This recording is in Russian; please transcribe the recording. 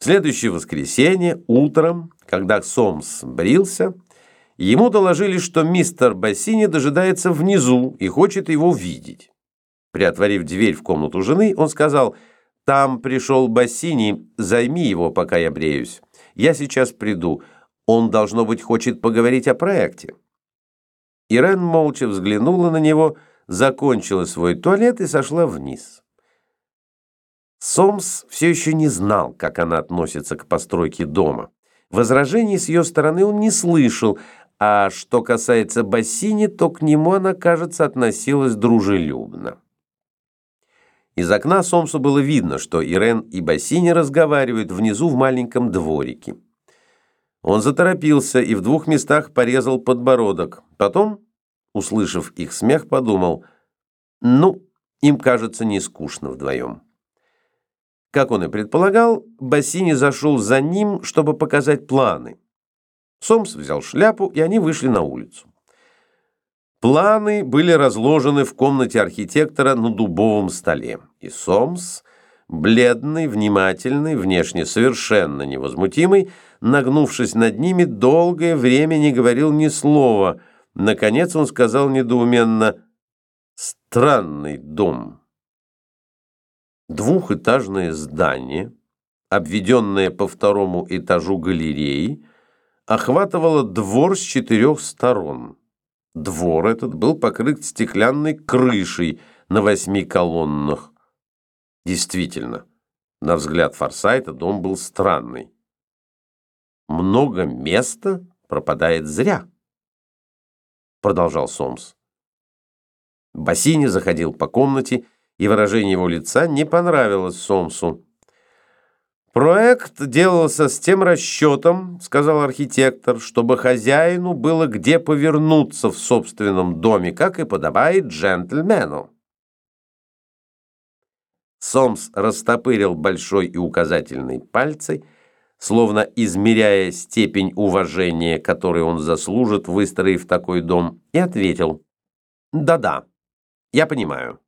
Следующее воскресенье утром, когда Сомс брился, ему доложили, что мистер Бассини дожидается внизу и хочет его видеть. Приотворив дверь в комнату жены, он сказал, «Там пришел Бассини, займи его, пока я бреюсь. Я сейчас приду. Он, должно быть, хочет поговорить о проекте». Ирен молча взглянула на него, закончила свой туалет и сошла вниз. Сомс все еще не знал, как она относится к постройке дома. Возражений с ее стороны он не слышал, а что касается Бассини, то к нему она, кажется, относилась дружелюбно. Из окна Сомсу было видно, что Ирен и Бассини разговаривают внизу в маленьком дворике. Он заторопился и в двух местах порезал подбородок. Потом, услышав их смех, подумал, ну, им кажется не скучно вдвоем. Как он и предполагал, Бассини зашел за ним, чтобы показать планы. Сомс взял шляпу, и они вышли на улицу. Планы были разложены в комнате архитектора на дубовом столе. И Сомс, бледный, внимательный, внешне совершенно невозмутимый, нагнувшись над ними, долгое время не говорил ни слова. Наконец он сказал недоуменно «Странный дом». Двухэтажное здание, обведенное по второму этажу галереи, охватывало двор с четырех сторон. Двор этот был покрыт стеклянной крышей на восьми колоннах. Действительно, на взгляд Форсайта дом был странный. «Много места пропадает зря», — продолжал Сомс. Бассини заходил по комнате и выражение его лица не понравилось Сомсу. «Проект делался с тем расчетом, — сказал архитектор, — чтобы хозяину было где повернуться в собственном доме, как и подобает джентльмену». Сомс растопырил большой и указательный пальцы, словно измеряя степень уважения, который он заслужит, выстроив такой дом, и ответил «Да-да, я понимаю».